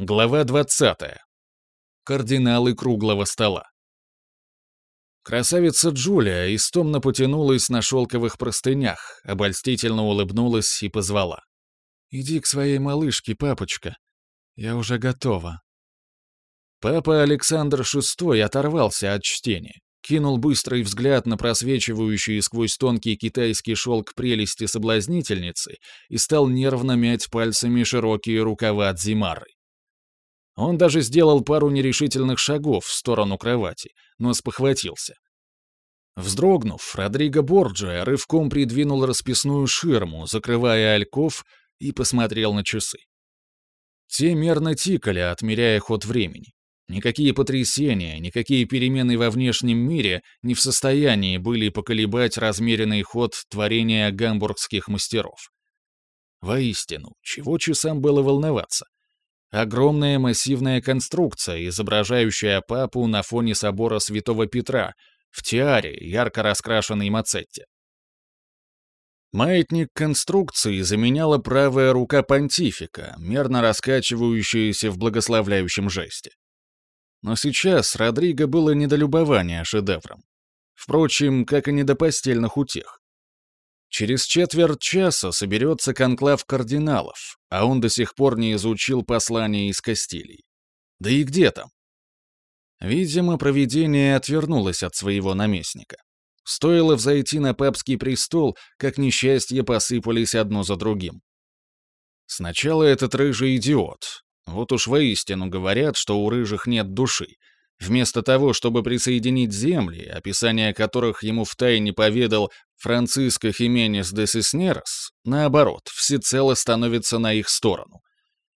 Глава 20. Кардиналы круглого стола. Красавица Джулия истомно потянулась на шелковых простынях, обольстительно улыбнулась и позвала. «Иди к своей малышке, папочка. Я уже готова». Папа Александр VI оторвался от чтения, кинул быстрый взгляд на просвечивающие сквозь тонкий китайский шелк прелести соблазнительницы и стал нервно мять пальцами широкие рукава Дзимары. Он даже сделал пару нерешительных шагов в сторону кровати, но спохватился. Вздрогнув, Родриго Борджиа рывком придвинул расписную ширму, закрывая альков, и посмотрел на часы. Те мерно тикали, отмеряя ход времени. Никакие потрясения, никакие перемены во внешнем мире не в состоянии были поколебать размеренный ход творения гамбургских мастеров. Воистину, чего часам было волноваться? Огромная массивная конструкция, изображающая папу на фоне собора Святого Петра, в тиаре, ярко раскрашенной мацетте. Маятник конструкции заменяла правая рука понтифика, мерно раскачивающаяся в благословляющем жесте. Но сейчас Родриго было недолюбование шедевром. Впрочем, как и не до постельных утех. Через четверть часа соберется конклав кардиналов, а он до сих пор не изучил послание из Кастилий. Да и где там? Видимо, провидение отвернулось от своего наместника. Стоило взойти на папский престол, как несчастья посыпались одно за другим. Сначала этот рыжий идиот, вот уж воистину говорят, что у рыжих нет души. Вместо того, чтобы присоединить земли, описание которых ему втайне поведал Франциско Хименес де Сиснерос, наоборот, всецело становится на их сторону.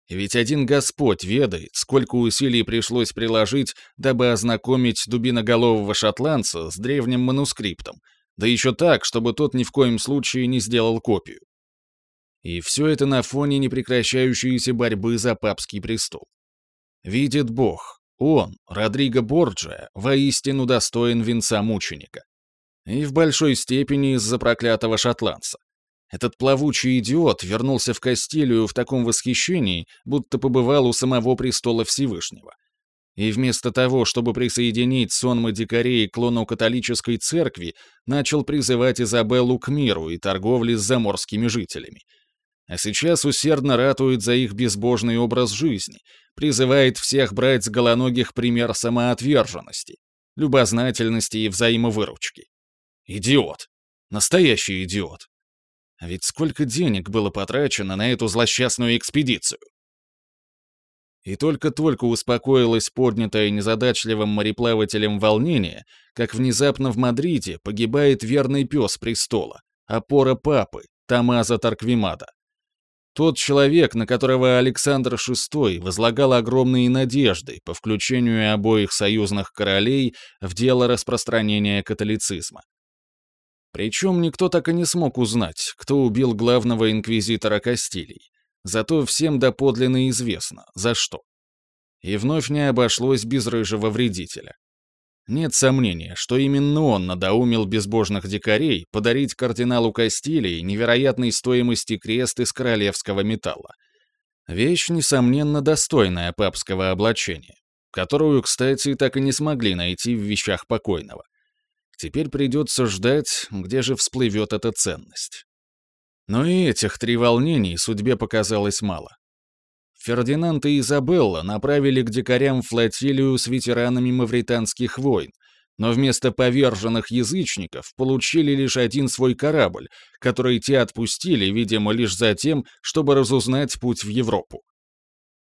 Ведь один Господь ведает, сколько усилий пришлось приложить, дабы ознакомить дубиноголового шотландца с древним манускриптом, да еще так, чтобы тот ни в коем случае не сделал копию. И все это на фоне непрекращающейся борьбы за папский престол. Видит Бог, он, Родриго Борджиа, воистину достоин венца мученика. И в большой степени из-за проклятого шотландца. Этот плавучий идиот вернулся в Кастилию в таком восхищении, будто побывал у самого престола Всевышнего. И вместо того, чтобы присоединить сонмы дикарей к клону католической церкви, начал призывать Изабеллу к миру и торговле с заморскими жителями — а сейчас усердно ратует за их безбожный образ жизни, призывает всех брать с голоногих пример самоотверженности, любознательности и взаимовыручки. Идиот. Настоящий идиот. А ведь сколько денег было потрачено на эту злосчастную экспедицию? И только-только успокоилось поднятое незадачливым мореплавателем волнение, как внезапно в Мадриде погибает верный пес престола, опора папы, Тамаза Тарквимада. Тот человек, на которого Александр VI возлагал огромные надежды по включению обоих союзных королей в дело распространения католицизма. Причем никто так и не смог узнать, кто убил главного инквизитора Кастилий. Зато всем доподлинно известно, за что. И вновь не обошлось без рыжего вредителя. Нет сомнения, что именно он надоумил безбожных дикарей подарить кардиналу Кастилии невероятной стоимости крест из королевского металла. Вещь, несомненно, достойная папского облачения, которую, кстати, так и не смогли найти в вещах покойного. Теперь придется ждать, где же всплывет эта ценность. Но и этих три волнений судьбе показалось мало. Фердинанд и Изабелла направили к дикарям флотилию с ветеранами мавританских войн, но вместо поверженных язычников получили лишь один свой корабль, который те отпустили, видимо, лишь за тем, чтобы разузнать путь в Европу.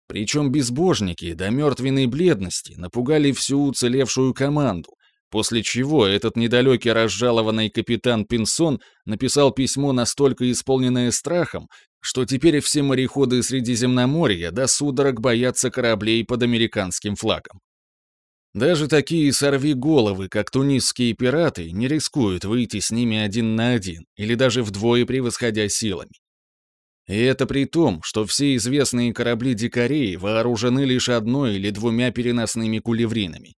Причем безбожники до мертвенной бледности напугали всю уцелевшую команду, после чего этот недалекий разжалованный капитан Пинсон написал письмо настолько исполненное страхом, что теперь все мореходы Средиземноморья до судорог боятся кораблей под американским флагом. Даже такие сорви-головы, как тунисские пираты, не рискуют выйти с ними один на один, или даже вдвое превосходя силами. И это при том, что все известные корабли дикарей вооружены лишь одной или двумя переносными кулевринами.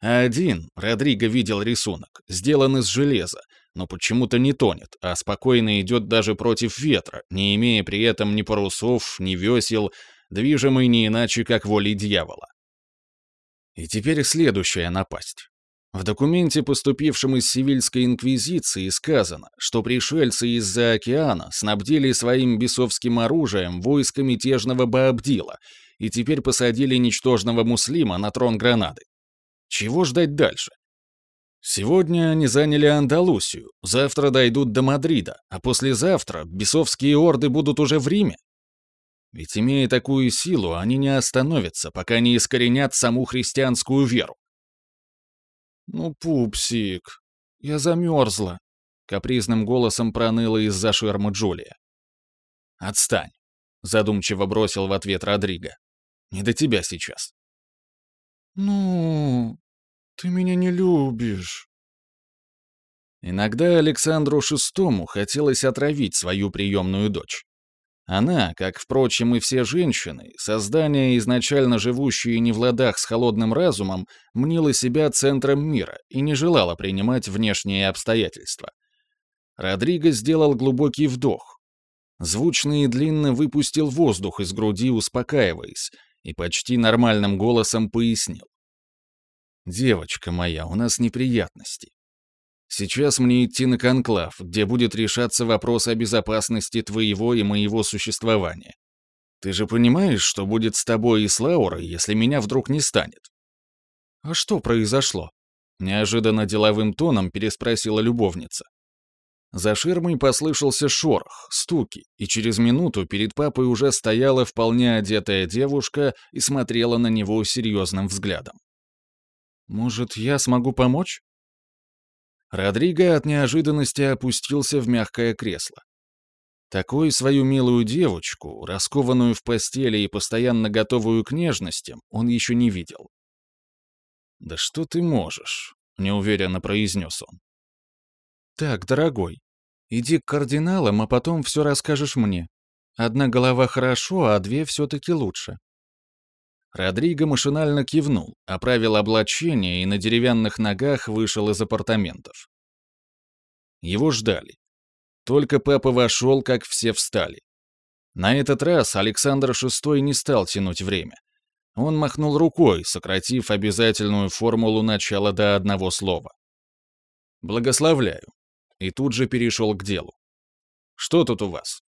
Один, Родриго видел рисунок, сделан из железа, но почему-то не тонет, а спокойно идет даже против ветра, не имея при этом ни парусов, ни весел, движимый не иначе, как волей дьявола. И теперь следующая напасть. В документе, поступившем из Сивильской инквизиции, сказано, что пришельцы из-за океана снабдили своим бесовским оружием войско мятежного Баабдила и теперь посадили ничтожного муслима на трон гранады. Чего ждать дальше? Сегодня они заняли Андалусию, завтра дойдут до Мадрида, а послезавтра бесовские орды будут уже в Риме. Ведь имея такую силу, они не остановятся, пока не искоренят саму христианскую веру. «Ну, пупсик, я замерзла», — капризным голосом проныла из-за шермы Джулия. «Отстань», — задумчиво бросил в ответ Родриго. «Не до тебя сейчас». «Ну, ты меня не любишь». Иногда Александру VI хотелось отравить свою приемную дочь. Она, как, впрочем, и все женщины, создания, изначально живущие не в ладах с холодным разумом, мнила себя центром мира и не желала принимать внешние обстоятельства. Родриго сделал глубокий вдох. Звучно и длинно выпустил воздух из груди, успокаиваясь, и почти нормальным голосом пояснил. «Девочка моя, у нас неприятности. Сейчас мне идти на конклав, где будет решаться вопрос о безопасности твоего и моего существования. Ты же понимаешь, что будет с тобой и с Лаурой, если меня вдруг не станет?» «А что произошло?» — неожиданно деловым тоном переспросила любовница. За ширмой послышался шорох, стуки, и через минуту перед папой уже стояла вполне одетая девушка и смотрела на него серьезным взглядом. «Может, я смогу помочь?» Родриго от неожиданности опустился в мягкое кресло. Такой свою милую девочку, раскованную в постели и постоянно готовую к нежностям, он еще не видел. «Да что ты можешь?» — неуверенно произнес он. «Так, дорогой, иди к кардиналам, а потом все расскажешь мне. Одна голова хорошо, а две все-таки лучше». Родриго машинально кивнул, оправил облачение и на деревянных ногах вышел из апартаментов. Его ждали. Только папа вошел, как все встали. На этот раз Александр VI не стал тянуть время. Он махнул рукой, сократив обязательную формулу начала до одного слова. «Благословляю». И тут же перешел к делу. «Что тут у вас?»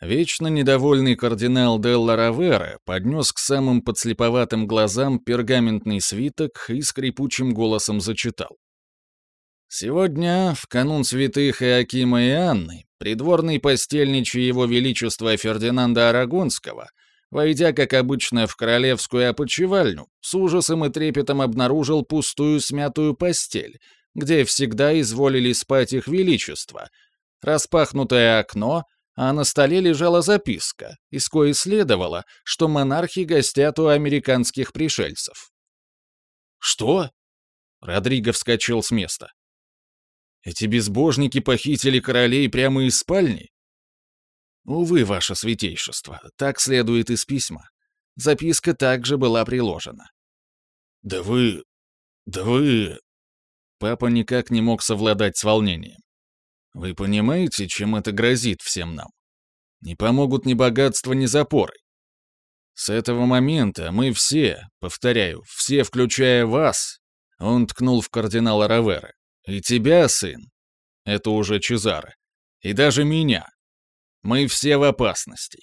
Вечно недовольный кардинал Делла Равера поднес к самым подслеповатым глазам пергаментный свиток и скрипучим голосом зачитал. «Сегодня, в канун святых Иакима и Анны, придворный постельничий его величества Фердинанда Арагонского, войдя, как обычно, в королевскую опочивальню, с ужасом и трепетом обнаружил пустую смятую постель, где всегда изволили спать их величество, распахнутое окно — а на столе лежала записка, из коей следовало, что монархи гостят у американских пришельцев. «Что?» — Родриго вскочил с места. «Эти безбожники похитили королей прямо из спальни?» «Увы, ваше святейшество, так следует из письма. Записка также была приложена». «Да вы... да вы...» Папа никак не мог совладать с волнением. Вы понимаете, чем это грозит всем нам? Не помогут ни богатство, ни запоры. С этого момента мы все, повторяю, все, включая вас, он ткнул в кардинала Равера, и тебя, сын, это уже Чезаре, и даже меня. Мы все в опасности.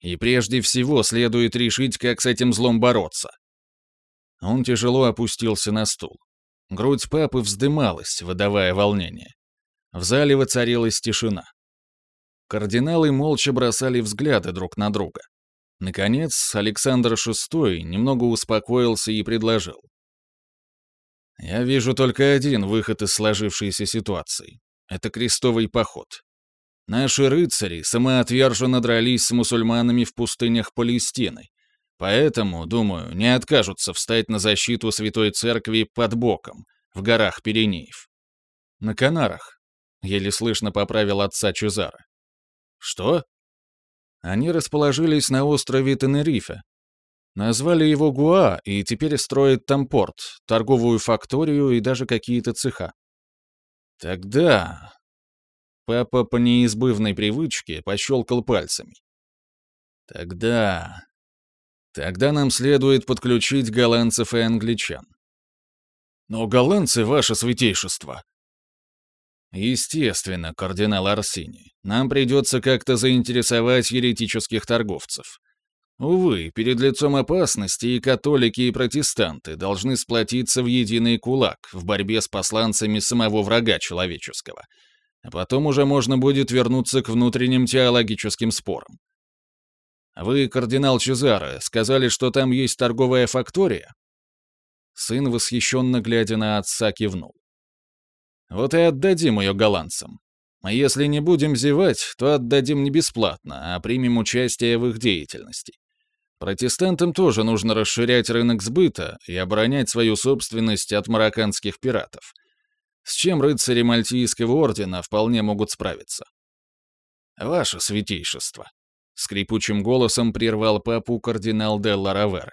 И прежде всего следует решить, как с этим злом бороться. Он тяжело опустился на стул. Грудь папы вздымалась, выдавая волнение. В зале воцарилась тишина. Кардиналы молча бросали взгляды друг на друга. Наконец, Александр VI немного успокоился и предложил. «Я вижу только один выход из сложившейся ситуации. Это крестовый поход. Наши рыцари самоотверженно дрались с мусульманами в пустынях Палестины, поэтому, думаю, не откажутся встать на защиту Святой Церкви под боком, в горах Пиренеев. На Канарах, Еле слышно поправил отца Чезара. Что? Они расположились на острове Тенерифе. Назвали его Гуа и теперь строят там порт, торговую факторию и даже какие-то цеха. Тогда... Папа по неизбывной привычке пощелкал пальцами. Тогда... Тогда нам следует подключить голландцев и англичан. Но голландцы — ваше святейшество. Естественно, кардинал Арсини. Нам придется как-то заинтересовать еретических торговцев. Увы, перед лицом опасности и католики, и протестанты должны сплотиться в единый кулак в борьбе с посланцами самого врага человеческого. А потом уже можно будет вернуться к внутренним теологическим спорам. Вы, кардинал Чезаре, сказали, что там есть торговая фактория? Сын, восхищенно глядя на отца, кивнул. Вот и отдадим ее голландцам. А если не будем зевать, то отдадим не бесплатно, а примем участие в их деятельности. Протестантам тоже нужно расширять рынок сбыта и оборонять свою собственность от марокканских пиратов. С чем рыцари Мальтийского ордена вполне могут справиться. «Ваше святейшество», — скрипучим голосом прервал папу кардинал де Ларавер.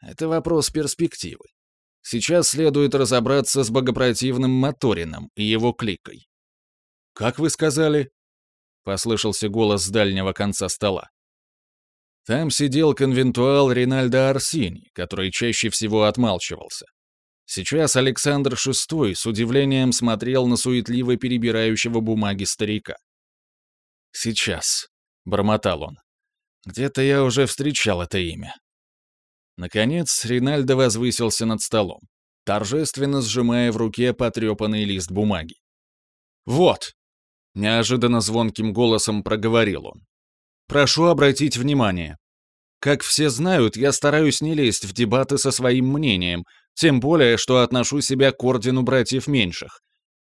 «Это вопрос перспективы. Сейчас следует разобраться с богопротивным Моторином и его кликой. «Как вы сказали?» — послышался голос с дальнего конца стола. Там сидел конвентуал Ринальдо Арсини, который чаще всего отмалчивался. Сейчас Александр VI с удивлением смотрел на суетливо перебирающего бумаги старика. «Сейчас», — бормотал он. «Где-то я уже встречал это имя. Наконец, Ринальдо возвысился над столом, торжественно сжимая в руке потрепанный лист бумаги. «Вот!» — неожиданно звонким голосом проговорил он. «Прошу обратить внимание. Как все знают, я стараюсь не лезть в дебаты со своим мнением, тем более, что отношу себя к ордену братьев меньших.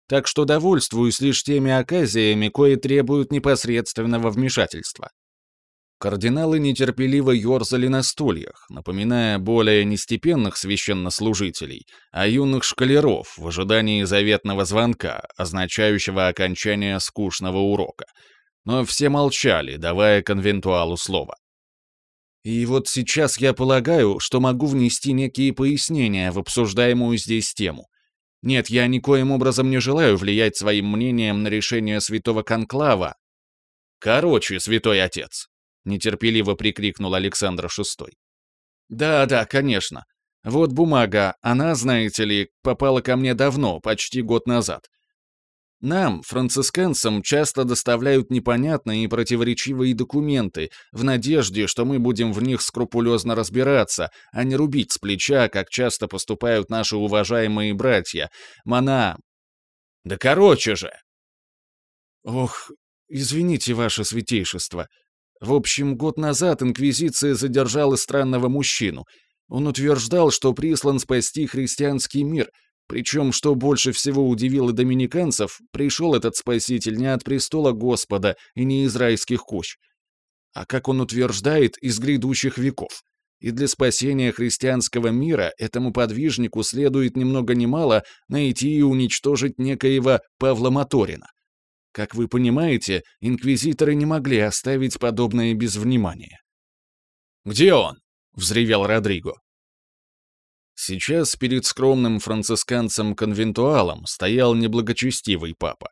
Так что довольствуюсь лишь теми оказиями, кои требуют непосредственного вмешательства. Кардиналы нетерпеливо ерзали на стульях, напоминая более нестепенных священнослужителей, а юных шкалеров в ожидании заветного звонка, означающего окончание скучного урока. Но все молчали, давая конвентуалу слово. И вот сейчас я полагаю, что могу внести некие пояснения в обсуждаемую здесь тему. Нет, я никоим образом не желаю влиять своим мнением на решение святого конклава. Короче, святой отец, нетерпеливо прикрикнул Александр VI. Да, да, конечно. Вот бумага, она, знаете ли, попала ко мне давно, почти год назад. Нам, францисканцам, часто доставляют непонятные и противоречивые документы в надежде, что мы будем в них скрупулезно разбираться, а не рубить с плеча, как часто поступают наши уважаемые братья. Мона... Да короче же! Ох, извините, ваше святейшество, в общем, год назад Инквизиция задержала странного мужчину. Он утверждал, что прислан спасти христианский мир, причем, что больше всего удивило доминиканцев, пришел этот спаситель не от престола Господа и не из райских кущ, а, как он утверждает, из грядущих веков. И для спасения христианского мира этому подвижнику следует ни много ни мало найти и уничтожить некоего Павла Моторина. Как вы понимаете, инквизиторы не могли оставить подобное без внимания. «Где он?» — взревел Родриго. Сейчас перед скромным францисканцем-конвентуалом стоял неблагочестивый папа.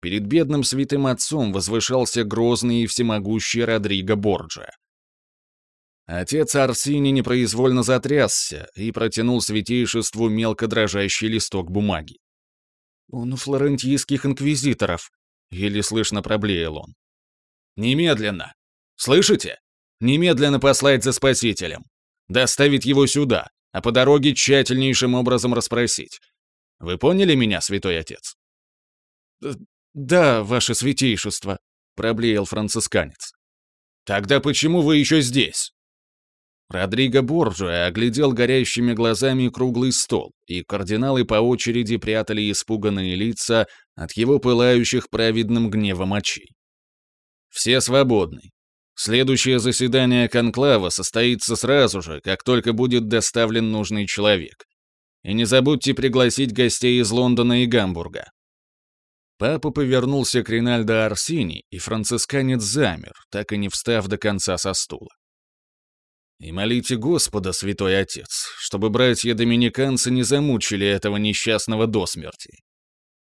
Перед бедным святым отцом возвышался грозный и всемогущий Родриго Борджа. Отец Арсини непроизвольно затрясся и протянул святейшеству мелко дрожащий листок бумаги. «Он у флорентийских инквизиторов», Еле слышно проблеял он. «Немедленно! Слышите? Немедленно послать за спасителем. Доставить его сюда, а по дороге тщательнейшим образом расспросить. Вы поняли меня, святой отец?» «Да, ваше святейшество», — проблеял францисканец. «Тогда почему вы еще здесь?» Родриго Борджиа оглядел горящими глазами круглый стол, и кардиналы по очереди прятали испуганные лица от его пылающих праведным гневом очей. «Все свободны. Следующее заседание конклава состоится сразу же, как только будет доставлен нужный человек. И не забудьте пригласить гостей из Лондона и Гамбурга». Папа повернулся к Ринальдо Арсини, и францисканец замер, так и не встав до конца со стула. И молите Господа, святой отец, чтобы братья-доминиканцы не замучили этого несчастного до смерти.